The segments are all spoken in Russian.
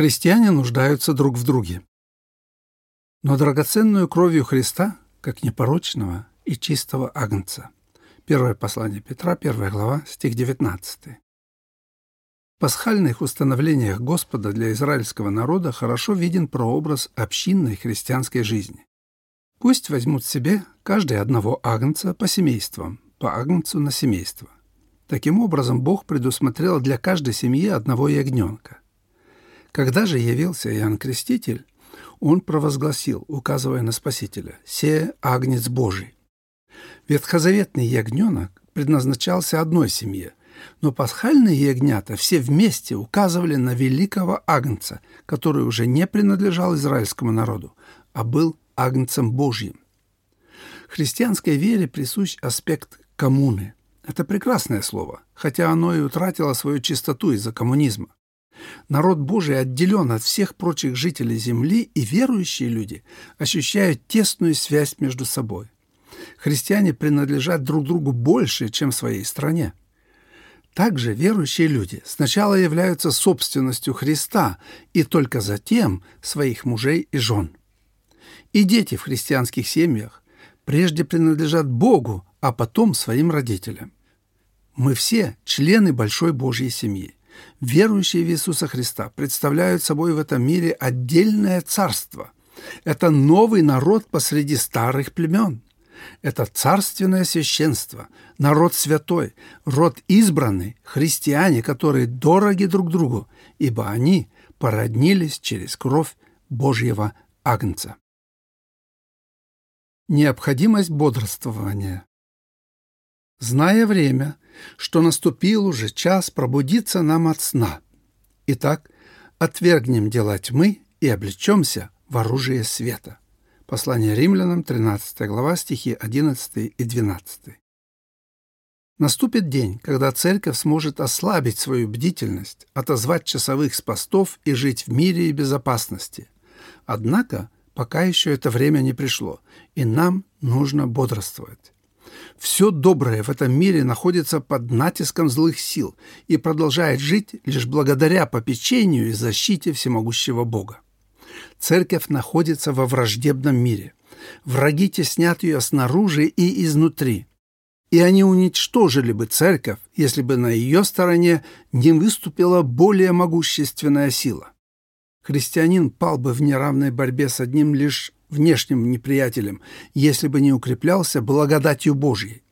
Христиане нуждаются друг в друге. Но драгоценную кровью Христа, как непорочного и чистого агнца. Первое послание Петра, первая глава, стих 19. В пасхальных установлениях Господа для израильского народа хорошо виден прообраз общинной христианской жизни. Пусть возьмут себе каждый одного агнца по семействам, по агнцу на семейство. Таким образом, Бог предусмотрел для каждой семьи одного ягненка. Когда же явился Иоанн Креститель, он провозгласил, указывая на Спасителя, «Се агнец Божий». Ветхозаветный ягненок предназначался одной семье, но пасхальные ягнята все вместе указывали на великого агнца, который уже не принадлежал израильскому народу, а был агнцем Божьим. Христианской вере присущ аспект коммуны. Это прекрасное слово, хотя оно и утратило свою чистоту из-за коммунизма. Народ Божий отделен от всех прочих жителей земли, и верующие люди ощущают тесную связь между собой. Христиане принадлежат друг другу больше, чем своей стране. Также верующие люди сначала являются собственностью Христа и только затем своих мужей и жен. И дети в христианских семьях прежде принадлежат Богу, а потом своим родителям. Мы все члены большой Божьей семьи. Верующие в Иисуса Христа представляют собой в этом мире отдельное царство. Это новый народ посреди старых племен. Это царственное священство, народ святой, род избранный, христиане, которые дороги друг другу, ибо они породнились через кровь Божьего Агнца. Необходимость бодрствования. Зная время, что наступил уже час пробудиться нам от сна. Итак, отвергнем дела тьмы и облечемся в оружие света. Послание римлянам, 13 глава, стихи 11 и 12. Наступит день, когда церковь сможет ослабить свою бдительность, отозвать часовых с постов и жить в мире и безопасности. Однако пока еще это время не пришло, и нам нужно бодрствовать. Все доброе в этом мире находится под натиском злых сил и продолжает жить лишь благодаря попечению и защите всемогущего Бога. Церковь находится во враждебном мире. Враги теснят ее снаружи и изнутри. И они уничтожили бы церковь, если бы на ее стороне не выступила более могущественная сила. Христианин пал бы в неравной борьбе с одним лишь внешним неприятелем, если бы не укреплялся благодатью Божьей.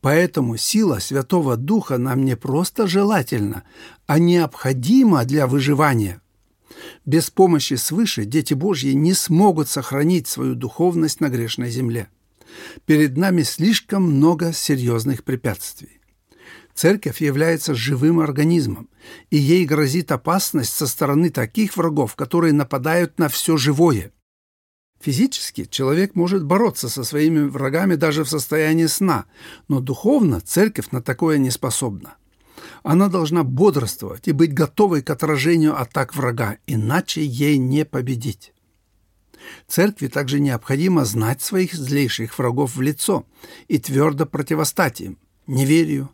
Поэтому сила Святого Духа нам не просто желательна, а необходима для выживания. Без помощи свыше дети Божьи не смогут сохранить свою духовность на грешной земле. Перед нами слишком много серьезных препятствий. Церковь является живым организмом, и ей грозит опасность со стороны таких врагов, которые нападают на все живое. Физически человек может бороться со своими врагами даже в состоянии сна, но духовно церковь на такое не способна. Она должна бодрствовать и быть готовой к отражению атак врага, иначе ей не победить. Церкви также необходимо знать своих злейших врагов в лицо и твердо противостать им – неверию,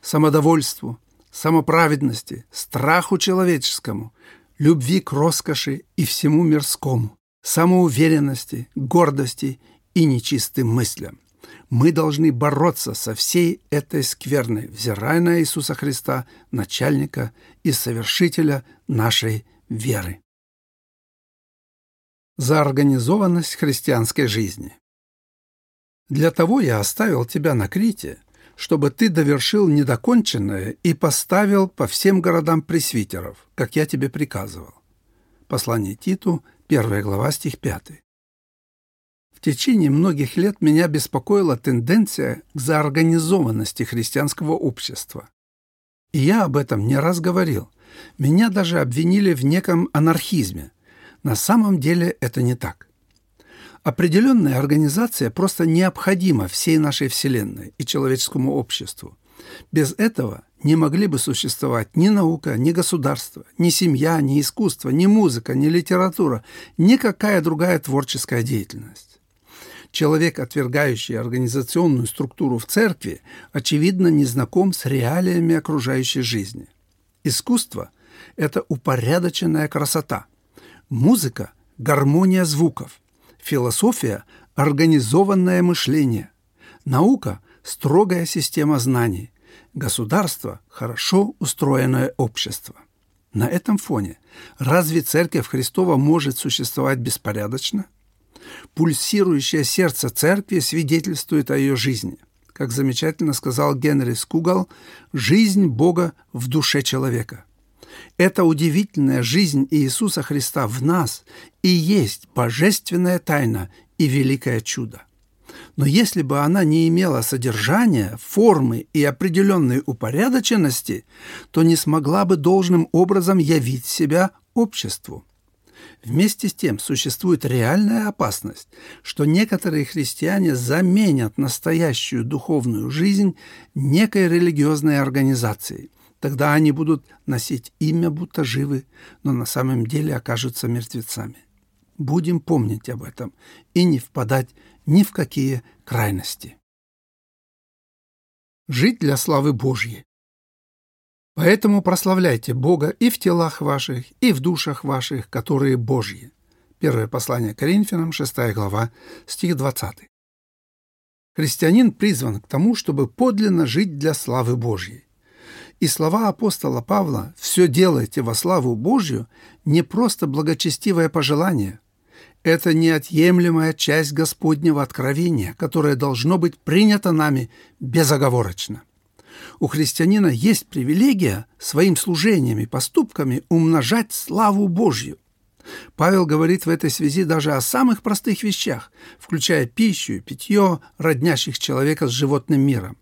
самодовольству, самоправедности, страху человеческому, любви к роскоши и всему мирскому самоуверенности, гордости и нечистым мыслям. Мы должны бороться со всей этой скверной, взирая на Иисуса Христа, начальника и совершителя нашей веры. За организованность христианской жизни. Для того я оставил тебя на Крите, чтобы ты довершил недоконченное и поставил по всем городам пресвитеров, как я тебе приказывал. Послание Титу, 1 глава, стих 5. В течение многих лет меня беспокоила тенденция к заорганизованности христианского общества. И я об этом не раз говорил. Меня даже обвинили в неком анархизме. На самом деле это не так. Определенная организация просто необходима всей нашей Вселенной и человеческому обществу. Без этого не могли бы существовать ни наука, ни государство, ни семья, ни искусство, ни музыка, ни литература, никакая другая творческая деятельность. Человек, отвергающий организационную структуру в церкви, очевидно не знаком с реалиями окружающей жизни. Искусство – это упорядоченная красота – Музыка – гармония звуков. Философия – организованное мышление. Наука – строгая система знаний. Государство – хорошо устроенное общество. На этом фоне разве Церковь Христова может существовать беспорядочно? Пульсирующее сердце Церкви свидетельствует о ее жизни. Как замечательно сказал Генри Скугал, жизнь Бога в душе человека. Эта удивительная жизнь Иисуса Христа в нас и есть божественная тайна и великое чудо. Но если бы она не имела содержания, формы и определенной упорядоченности, то не смогла бы должным образом явить себя обществу. Вместе с тем существует реальная опасность, что некоторые христиане заменят настоящую духовную жизнь некой религиозной организацией. Тогда они будут носить имя, будто живы, но на самом деле окажутся мертвецами. Будем помнить об этом и не впадать ни в какие крайности. Жить для славы Божьей. Поэтому прославляйте Бога и в телах ваших, и в душах ваших, которые Божьи. Первое послание Коринфянам, 6 глава, стих 20. Христианин призван к тому, чтобы подлинно жить для славы Божьей. И слова апостола Павла «все делайте во славу Божью» не просто благочестивое пожелание. Это неотъемлемая часть Господнего откровения, которое должно быть принято нами безоговорочно. У христианина есть привилегия своим служением и поступками умножать славу Божью. Павел говорит в этой связи даже о самых простых вещах, включая пищу и питье, роднящих человека с животным миром.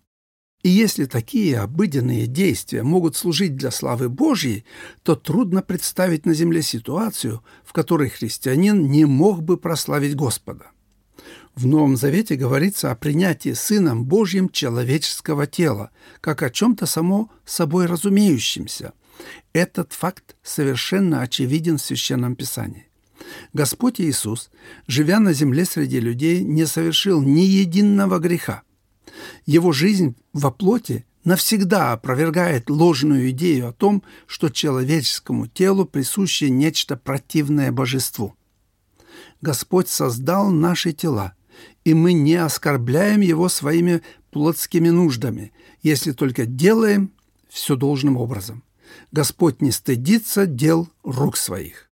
И если такие обыденные действия могут служить для славы Божьей, то трудно представить на земле ситуацию, в которой христианин не мог бы прославить Господа. В Новом Завете говорится о принятии Сыном Божьим человеческого тела, как о чем-то само собой разумеющемся. Этот факт совершенно очевиден в Священном Писании. Господь Иисус, живя на земле среди людей, не совершил ни единого греха. Его жизнь во плоти навсегда опровергает ложную идею о том, что человеческому телу присуще нечто противное божеству. Господь создал наши тела, и мы не оскорбляем его своими плотскими нуждами, если только делаем все должным образом. Господь не стыдится дел рук своих.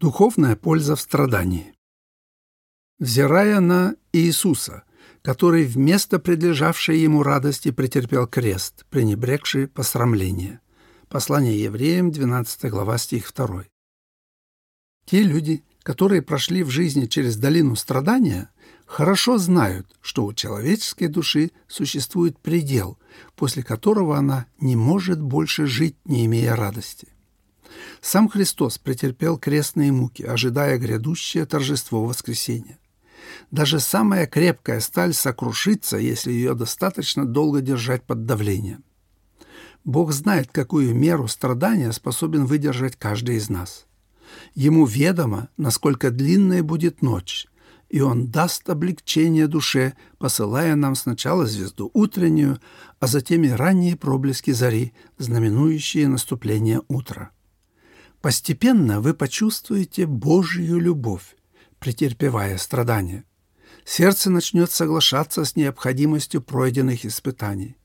Духовная польза в страдании. Взирая на Иисуса, который вместо предлежавшей ему радости претерпел крест, пренебрегший посрамление. Послание евреям, 12 глава, стих 2. Те люди, которые прошли в жизни через долину страдания, хорошо знают, что у человеческой души существует предел, после которого она не может больше жить, не имея радости. Сам Христос претерпел крестные муки, ожидая грядущее торжество воскресения. Даже самая крепкая сталь сокрушится, если ее достаточно долго держать под давлением. Бог знает, какую меру страдания способен выдержать каждый из нас – Ему ведомо, насколько длинная будет ночь, и Он даст облегчение душе, посылая нам сначала звезду утреннюю, а затем и ранние проблески зари, знаменующие наступление утра. Постепенно вы почувствуете Божью любовь, претерпевая страдания. Сердце начнет соглашаться с необходимостью пройденных испытаний.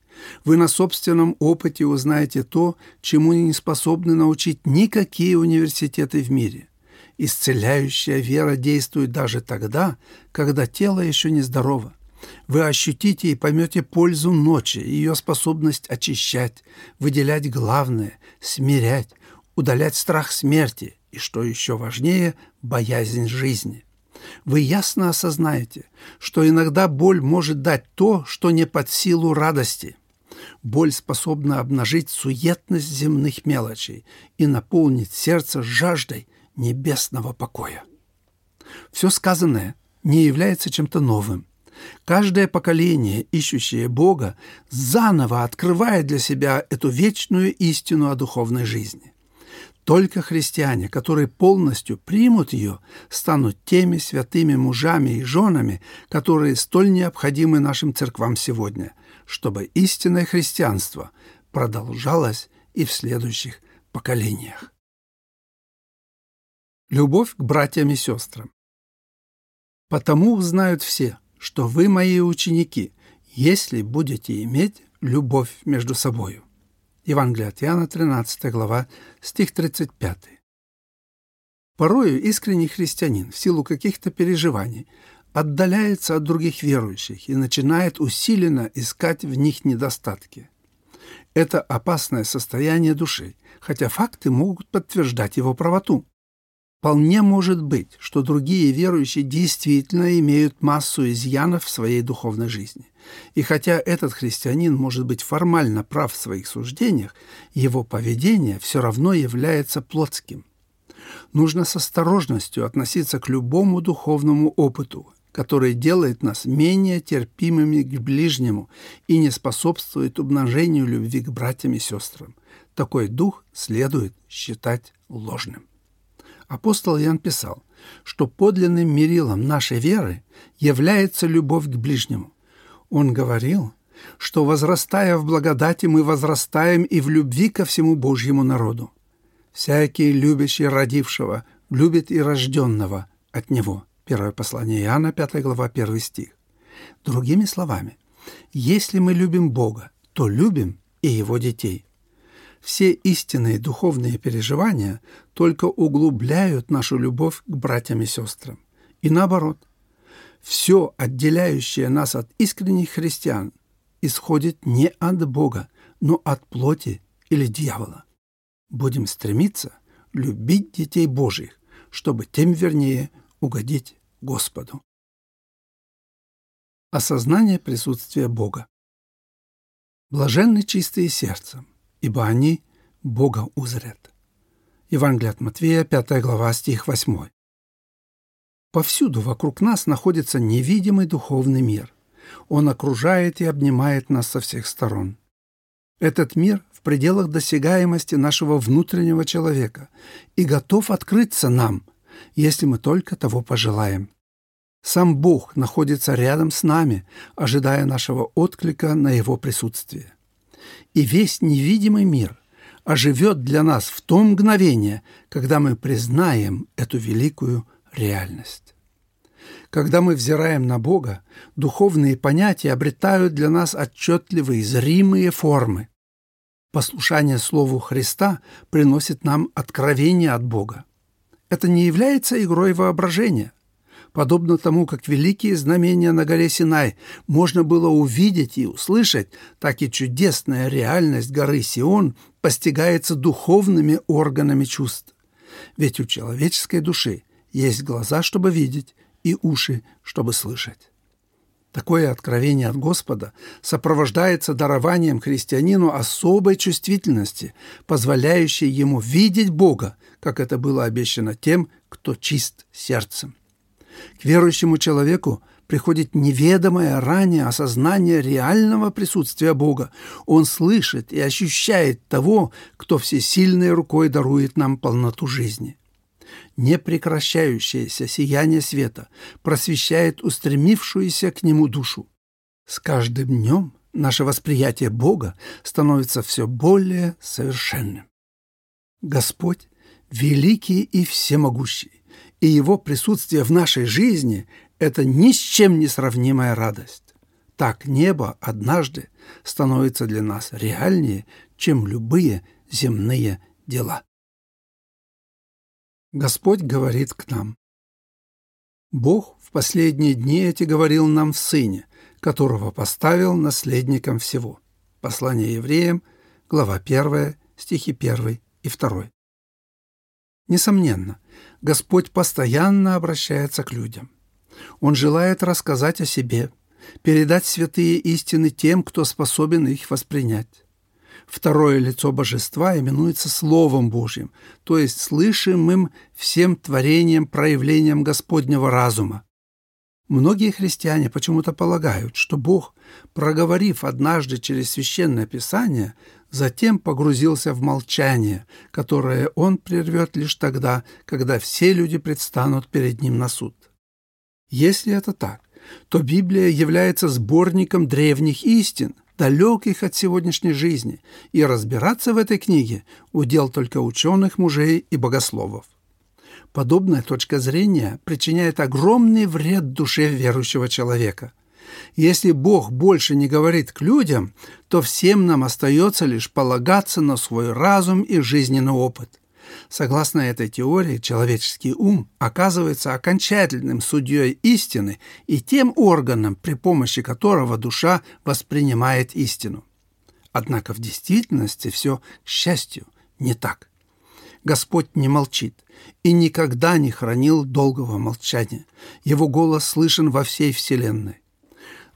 Вы на собственном опыте узнаете то, чему не способны научить никакие университеты в мире. Исцеляющая вера действует даже тогда, когда тело еще не здорово. Вы ощутите и поймете пользу ночи, ее способность очищать, выделять главное, смирять, удалять страх смерти и, что еще важнее, боязнь жизни. Вы ясно осознаете, что иногда боль может дать то, что не под силу радости – Боль способна обнажить суетность земных мелочей и наполнить сердце жаждой небесного покоя. Все сказанное не является чем-то новым. Каждое поколение, ищущее Бога, заново открывает для себя эту вечную истину о духовной жизни. Только христиане, которые полностью примут ее, станут теми святыми мужами и женами, которые столь необходимы нашим церквам сегодня, чтобы истинное христианство продолжалось и в следующих поколениях. Любовь к братьям и сестрам. «Потому узнают все, что вы мои ученики, если будете иметь любовь между собою». Евангелие от Иоанна, 13 глава, стих 35. Порою искренний христианин в силу каких-то переживаний отдаляется от других верующих и начинает усиленно искать в них недостатки. Это опасное состояние души, хотя факты могут подтверждать его правоту. Вполне может быть, что другие верующие действительно имеют массу изъянов в своей духовной жизни. И хотя этот христианин может быть формально прав в своих суждениях, его поведение все равно является плотским. Нужно с осторожностью относиться к любому духовному опыту, который делает нас менее терпимыми к ближнему и не способствует умножению любви к братьям и сестрам. Такой дух следует считать ложным. Апостол Иоанн писал, что подлинным мерилом нашей веры является любовь к ближнему. Он говорил, что, возрастая в благодати, мы возрастаем и в любви ко всему Божьему народу. Всякий, любящий родившего, любит и рожденного от него. Первое послание Иоанна, 5 глава, 1 стих. Другими словами, если мы любим Бога, то любим и Его детей. Все истинные духовные переживания только углубляют нашу любовь к братьям и сестрам. И наоборот, все, отделяющее нас от искренних христиан, исходит не от Бога, но от плоти или дьявола. Будем стремиться любить детей Божьих, чтобы тем вернее угодить Господу. Осознание присутствия Бога. Блаженны чистые сердцем, ибо они Бога узрят. Евангелие от Матвея, 5 глава, стих 8. Повсюду вокруг нас находится невидимый духовный мир. Он окружает и обнимает нас со всех сторон. Этот мир в пределах досягаемости нашего внутреннего человека и готов открыться нам – если мы только того пожелаем. Сам Бог находится рядом с нами, ожидая нашего отклика на Его присутствие. И весь невидимый мир оживет для нас в то мгновение, когда мы признаем эту великую реальность. Когда мы взираем на Бога, духовные понятия обретают для нас отчетливые, зримые формы. Послушание Слову Христа приносит нам откровение от Бога это не является игрой воображения. Подобно тому, как великие знамения на горе Синай можно было увидеть и услышать, так и чудесная реальность горы Сион постигается духовными органами чувств. Ведь у человеческой души есть глаза, чтобы видеть, и уши, чтобы слышать. Такое откровение от Господа сопровождается дарованием христианину особой чувствительности, позволяющей ему видеть Бога, как это было обещано тем, кто чист сердцем. К верующему человеку приходит неведомое ранее осознание реального присутствия Бога. Он слышит и ощущает того, кто всесильной рукой дарует нам полноту жизни непрекращающееся сияние света просвещает устремившуюся к нему душу. С каждым днем наше восприятие Бога становится все более совершенным. Господь великий и всемогущий, и Его присутствие в нашей жизни – это ни с чем не сравнимая радость. Так небо однажды становится для нас реальнее, чем любые земные дела. Господь говорит к нам. Бог в последние дни эти говорил нам в Сыне, которого поставил наследником всего. Послание евреям, глава 1, стихи 1 и 2. Несомненно, Господь постоянно обращается к людям. Он желает рассказать о себе, передать святые истины тем, кто способен их воспринять. Второе лицо божества именуется Словом Божьим, то есть слышимым всем творением проявлением Господнего разума. Многие христиане почему-то полагают, что Бог, проговорив однажды через Священное Писание, затем погрузился в молчание, которое Он прервет лишь тогда, когда все люди предстанут перед Ним на суд. Если это так, то Библия является сборником древних истин – далеких от сегодняшней жизни, и разбираться в этой книге – удел только ученых мужей и богословов. Подобная точка зрения причиняет огромный вред душе верующего человека. Если Бог больше не говорит к людям, то всем нам остается лишь полагаться на свой разум и жизненный опыт. Согласно этой теории, человеческий ум оказывается окончательным судьей истины и тем органом, при помощи которого душа воспринимает истину. Однако в действительности все, к счастью, не так. Господь не молчит и никогда не хранил долгого молчания. Его голос слышен во всей вселенной.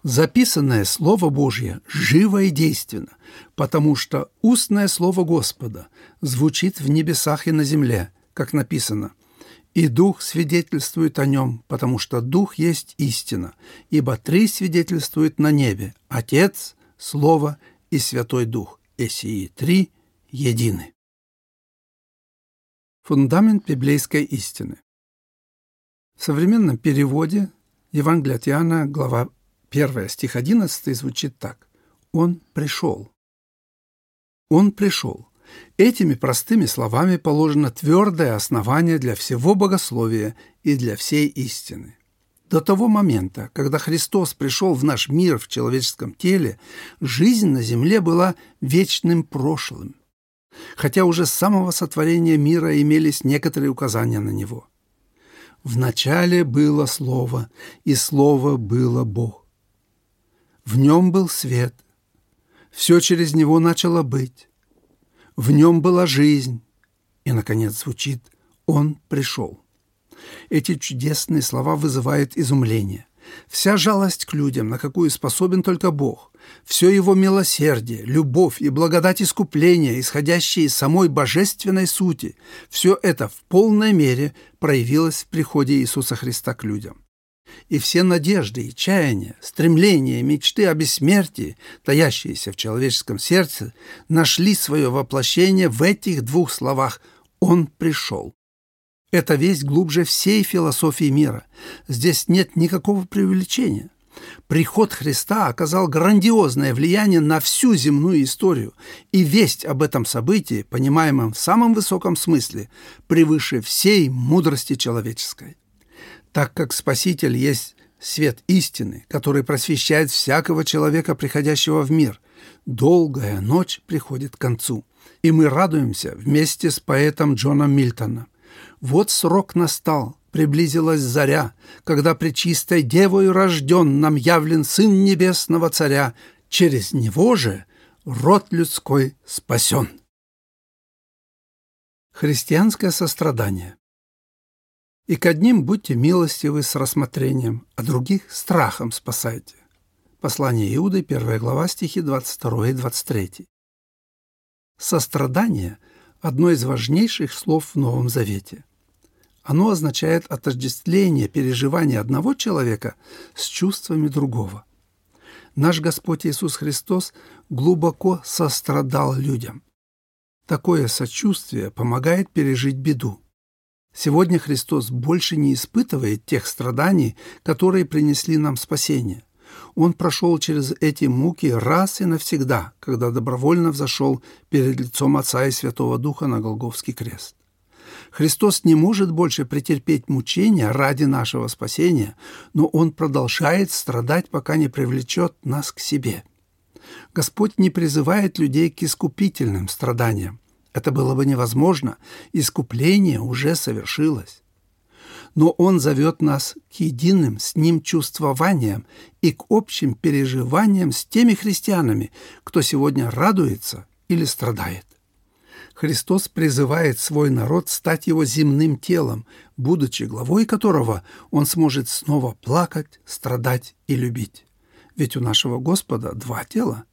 Записанное Слово Божье живо и действенно, потому что устное Слово Господа звучит в небесах и на земле, как написано, «И Дух свидетельствует о нем, потому что Дух есть истина, ибо три свидетельствуют на небе – Отец, Слово и Святой Дух, и сии три едины». Фундамент библейской истины В современном переводе Евангелия от Иоанна, глава 1 стих 11 звучит так. «Он пришел». «Он пришел». Этими простыми словами положено твердое основание для всего богословия и для всей истины. До того момента, когда Христос пришел в наш мир в человеческом теле, жизнь на земле была вечным прошлым, хотя уже с самого сотворения мира имелись некоторые указания на него. В начале было Слово, и Слово было Бог. В нем был свет. Все через него начало быть. В нем была жизнь. И, наконец, звучит «Он пришел». Эти чудесные слова вызывают изумление. Вся жалость к людям, на какую способен только Бог, все его милосердие, любовь и благодать искупления, исходящие из самой божественной сути, все это в полной мере проявилось в приходе Иисуса Христа к людям и все надежды и чаяния, стремления, мечты о бессмертии, таящиеся в человеческом сердце, нашли свое воплощение в этих двух словах «Он пришел». Это весь глубже всей философии мира. Здесь нет никакого преувеличения. Приход Христа оказал грандиозное влияние на всю земную историю, и весть об этом событии, понимаемом в самом высоком смысле, превыше всей мудрости человеческой так как Спаситель есть свет истины, который просвещает всякого человека, приходящего в мир. Долгая ночь приходит к концу, и мы радуемся вместе с поэтом Джоном Мильтоном. Вот срок настал, приблизилась заря, когда пречистой девою рожден нам явлен Сын Небесного Царя, через Него же род людской спасен. Христианское сострадание и к одним будьте милостивы с рассмотрением, а других страхом спасайте. Послание Иуды, 1 глава, стихи 22 и 23. Сострадание – одно из важнейших слов в Новом Завете. Оно означает отождествление переживания одного человека с чувствами другого. Наш Господь Иисус Христос глубоко сострадал людям. Такое сочувствие помогает пережить беду. Сегодня Христос больше не испытывает тех страданий, которые принесли нам спасение. Он прошел через эти муки раз и навсегда, когда добровольно взошел перед лицом Отца и Святого Духа на Голговский крест. Христос не может больше претерпеть мучения ради нашего спасения, но Он продолжает страдать, пока не привлечет нас к себе. Господь не призывает людей к искупительным страданиям. Это было бы невозможно, искупление уже совершилось. Но Он зовет нас к единым с Ним чувствованиям и к общим переживаниям с теми христианами, кто сегодня радуется или страдает. Христос призывает свой народ стать его земным телом, будучи главой которого он сможет снова плакать, страдать и любить. Ведь у нашего Господа два тела –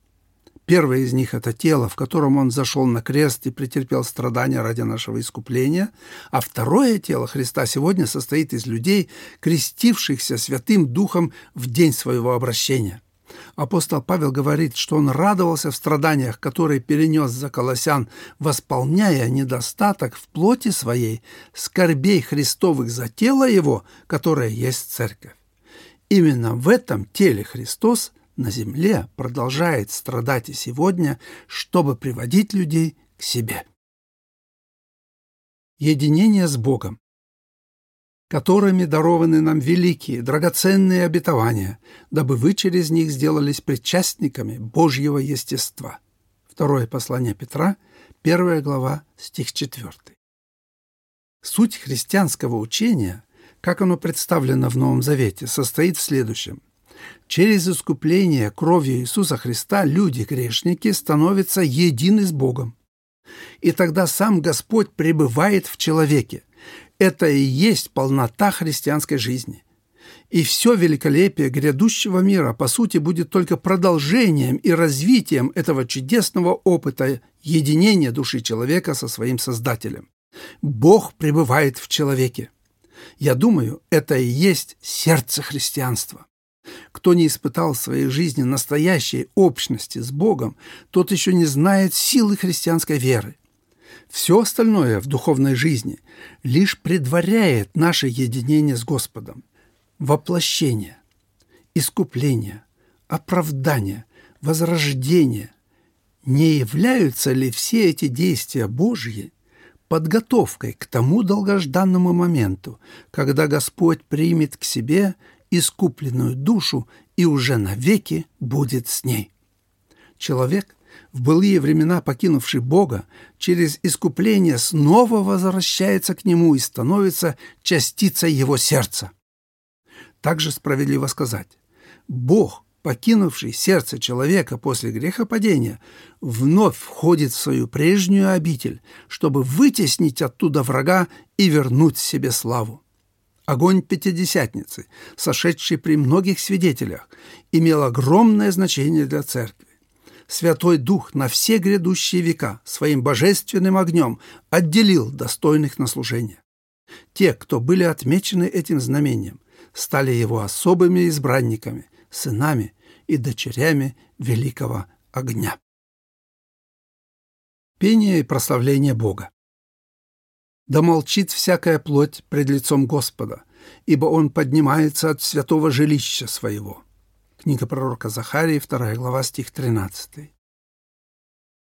Первое из них – это тело, в котором он зашел на крест и претерпел страдания ради нашего искупления. А второе тело Христа сегодня состоит из людей, крестившихся Святым Духом в день своего обращения. Апостол Павел говорит, что он радовался в страданиях, которые перенес за колосян, восполняя недостаток в плоти своей скорбей Христовых за тело его, которое есть церковь. Именно в этом теле Христос на земле продолжает страдать и сегодня, чтобы приводить людей к себе. Единение с Богом. которыми дарованы нам великие, драгоценные обетования, дабы вы через них сделались причастниками Божьего естества. Второе послание Петра, первая глава, стих 4. Суть христианского учения, как оно представлено в Новом Завете, состоит в следующем. Через искупление кровью Иисуса Христа люди-грешники становятся едины с Богом. И тогда сам Господь пребывает в человеке. Это и есть полнота христианской жизни. И все великолепие грядущего мира, по сути, будет только продолжением и развитием этого чудесного опыта единения души человека со своим Создателем. Бог пребывает в человеке. Я думаю, это и есть сердце христианства. Кто не испытал в своей жизни настоящей общности с Богом, тот еще не знает силы христианской веры. Все остальное в духовной жизни лишь предваряет наше единение с Господом. Воплощение, искупление, оправдание, возрождение. Не являются ли все эти действия Божьи подготовкой к тому долгожданному моменту, когда Господь примет к себе искупленную душу и уже навеки будет с ней. Человек, в былые времена покинувший Бога, через искупление снова возвращается к Нему и становится частицей Его сердца. Также справедливо сказать, Бог, покинувший сердце человека после грехопадения, вновь входит в свою прежнюю обитель, чтобы вытеснить оттуда врага и вернуть себе славу. Огонь Пятидесятницы, сошедший при многих свидетелях, имел огромное значение для церкви. Святой Дух на все грядущие века своим божественным огнем отделил достойных на служение. Те, кто были отмечены этим знамением, стали его особыми избранниками, сынами и дочерями великого огня. Пение и прославление Бога. Да молчит всякая плоть пред лицом Господа, ибо Он поднимается от святого жилища своего». Книга пророка Захарии, 2 глава, стих 13.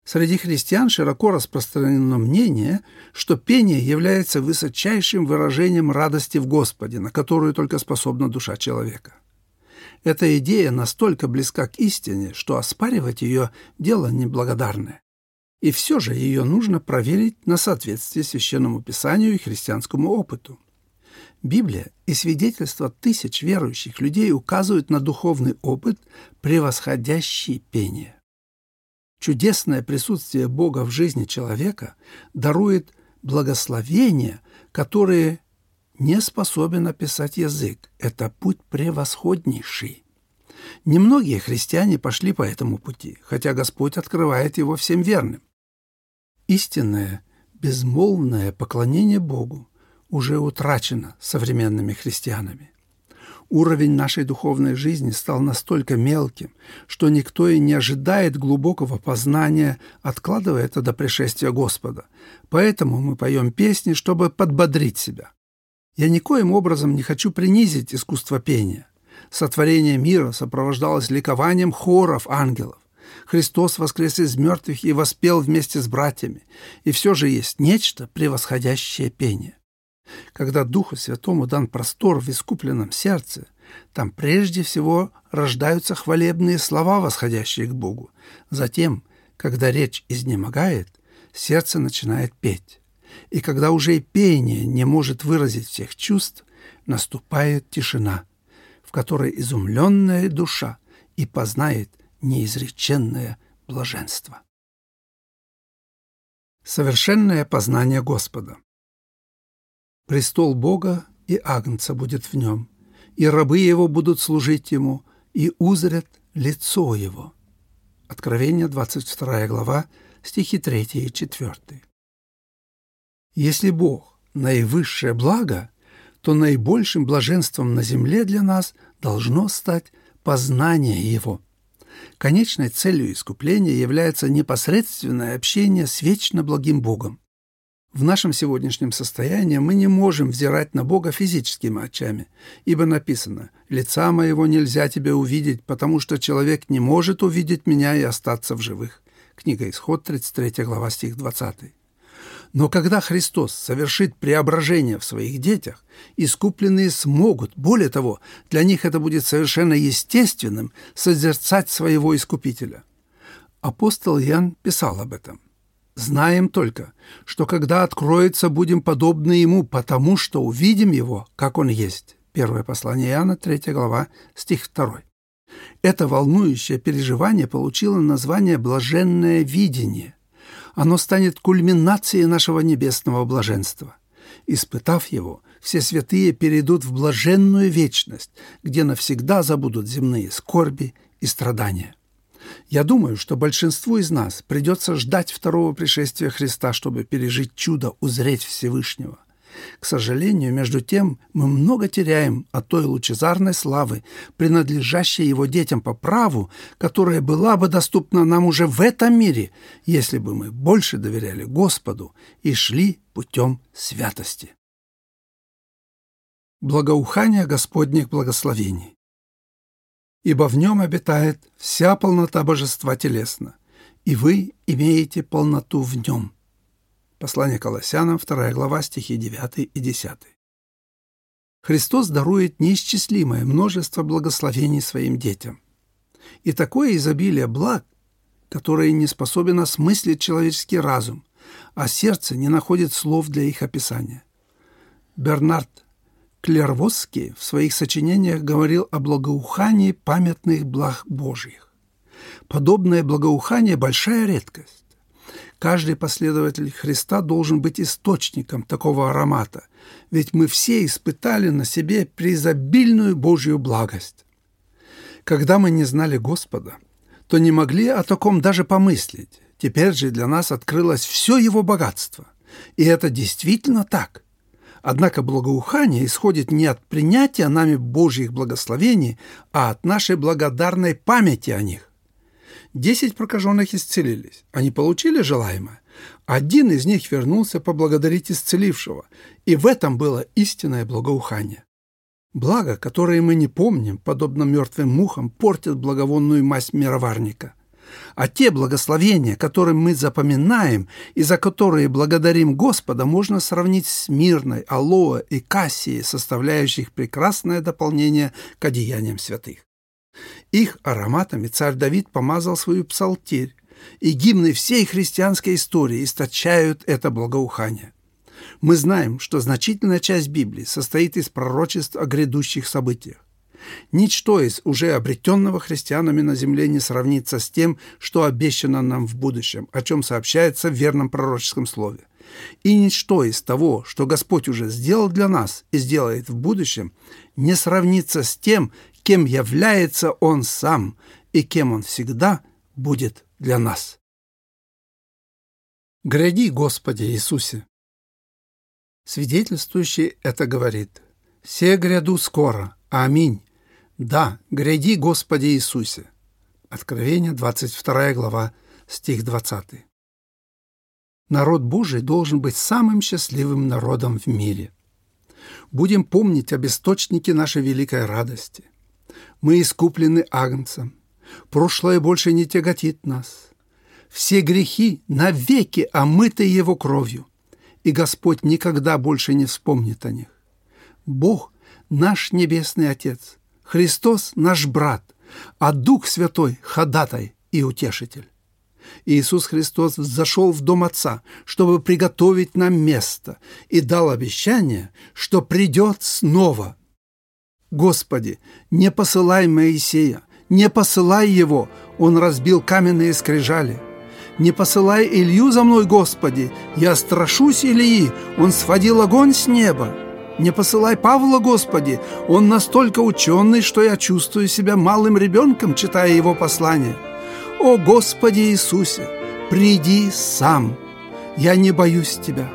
Среди христиан широко распространено мнение, что пение является высочайшим выражением радости в Господе, на которую только способна душа человека. Эта идея настолько близка к истине, что оспаривать ее – дело неблагодарное. И все же ее нужно проверить на соответствие священному писанию и христианскому опыту. Библия и свидетельства тысяч верующих людей указывают на духовный опыт, превосходящий пение. Чудесное присутствие Бога в жизни человека дарует благословения, которые не способен описать язык. Это путь превосходнейший. Немногие христиане пошли по этому пути, хотя Господь открывает его всем верным. Истинное, безмолвное поклонение Богу уже утрачено современными христианами. Уровень нашей духовной жизни стал настолько мелким, что никто и не ожидает глубокого познания, откладывая это до пришествия Господа. Поэтому мы поем песни, чтобы подбодрить себя. Я никоим образом не хочу принизить искусство пения. Сотворение мира сопровождалось ликованием хоров ангелов. Христос воскрес из мертвых и воспел вместе с братьями, и все же есть нечто, превосходящее пение. Когда Духу Святому дан простор в искупленном сердце, там прежде всего рождаются хвалебные слова, восходящие к Богу. Затем, когда речь изнемогает, сердце начинает петь. И когда уже и пение не может выразить всех чувств, наступает тишина, в которой изумленная душа и познает неизреченное блаженство. Совершенное познание Господа. Престол Бога и Агнца будет в нем, и рабы Его будут служить Ему, и узрят лицо Его. Откровение, 22 глава, стихи 3 и 4. Если Бог – наивысшее благо, то наибольшим блаженством на земле для нас должно стать познание Его – Конечной целью искупления является непосредственное общение с вечно благим Богом. В нашем сегодняшнем состоянии мы не можем взирать на Бога физическими очами, ибо написано «Лица моего нельзя тебе увидеть, потому что человек не может увидеть меня и остаться в живых». Книга Исход, 33 глава, стих 20. Но когда Христос совершит преображение в своих детях, искупленные смогут, более того, для них это будет совершенно естественным, созерцать своего Искупителя. Апостол Ян писал об этом. «Знаем только, что когда откроется, будем подобны Ему, потому что увидим Его, как Он есть». Первое послание Иоанна, 3 глава, стих 2. Это волнующее переживание получило название «блаженное видение». Оно станет кульминацией нашего небесного блаженства. Испытав его, все святые перейдут в блаженную вечность, где навсегда забудут земные скорби и страдания. Я думаю, что большинству из нас придется ждать второго пришествия Христа, чтобы пережить чудо, узреть Всевышнего – к сожалению, между тем мы много теряем от той лучезарной славы, принадлежащей его детям по праву, которая была бы доступна нам уже в этом мире, если бы мы больше доверяли Господу и шли путем святости. Благоухание Господних благословений. Ибо в нем обитает вся полнота божества телесно, и вы имеете полноту в нем – Послание Колоссянам, 2 глава, стихи 9 и 10. Христос дарует неисчислимое множество благословений своим детям. И такое изобилие благ, которое не способен осмыслить человеческий разум, а сердце не находит слов для их описания. Бернард Клервосский в своих сочинениях говорил о благоухании памятных благ Божьих. Подобное благоухание – большая редкость. Каждый последователь Христа должен быть источником такого аромата, ведь мы все испытали на себе преизобильную Божью благость. Когда мы не знали Господа, то не могли о таком даже помыслить. Теперь же для нас открылось все Его богатство. И это действительно так. Однако благоухание исходит не от принятия нами Божьих благословений, а от нашей благодарной памяти о них. Десять прокаженных исцелились. Они получили желаемое. Один из них вернулся поблагодарить исцелившего, и в этом было истинное благоухание. Благо, которое мы не помним, подобно мертвым мухам, портят благовонную мазь мироварника. А те благословения, которые мы запоминаем и за которые благодарим Господа, можно сравнить с мирной, алоэ и кассией, составляющих прекрасное дополнение к одеяниям святых. Их ароматами царь Давид помазал свою псалтирь, и гимны всей христианской истории источают это благоухание. Мы знаем, что значительная часть Библии состоит из пророчеств о грядущих событиях. Ничто из уже обретенного христианами на земле не сравнится с тем, что обещано нам в будущем, о чем сообщается в верном пророческом слове. И ничто из того, что Господь уже сделал для нас и сделает в будущем, не сравнится с тем, кем является Он сам и кем Он всегда будет для нас. «Гряди, Господи Иисусе!» Свидетельствующий это говорит. «Се гряду скоро. Аминь. Да, гряди, Господи Иисусе». Откровение, 22 глава, стих 20. Народ Божий должен быть самым счастливым народом в мире. Будем помнить об источнике нашей великой радости. Мы искуплены Агнцем. Прошлое больше не тяготит нас. Все грехи навеки омыты Его кровью, и Господь никогда больше не вспомнит о них. Бог – наш Небесный Отец, Христос – наш брат, а Дух Святой – ходатай и утешитель. Иисус Христос зашел в дом Отца, чтобы приготовить нам место, и дал обещание, что придет снова. Господи, не посылай Моисея, не посылай его, он разбил каменные скрижали. Не посылай Илью за мной, Господи, я страшусь Ильи, он сводил огонь с неба. Не посылай Павла, Господи, он настолько ученый, что я чувствую себя малым ребенком, читая его послание. О Господи Иисусе, приди сам, я не боюсь Тебя.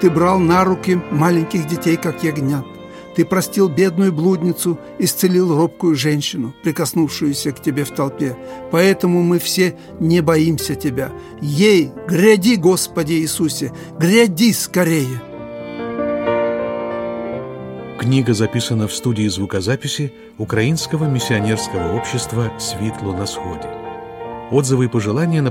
Ты брал на руки маленьких детей, как ягнят. Ты простил бедную блудницу, исцелил робкую женщину, прикоснувшуюся к тебе в толпе. Поэтому мы все не боимся тебя. Ей, гряди, Господи Иисусе, гряди скорее!» Книга записана в студии звукозаписи Украинского миссионерского общества «Светло на сходе». Отзывы и пожелания на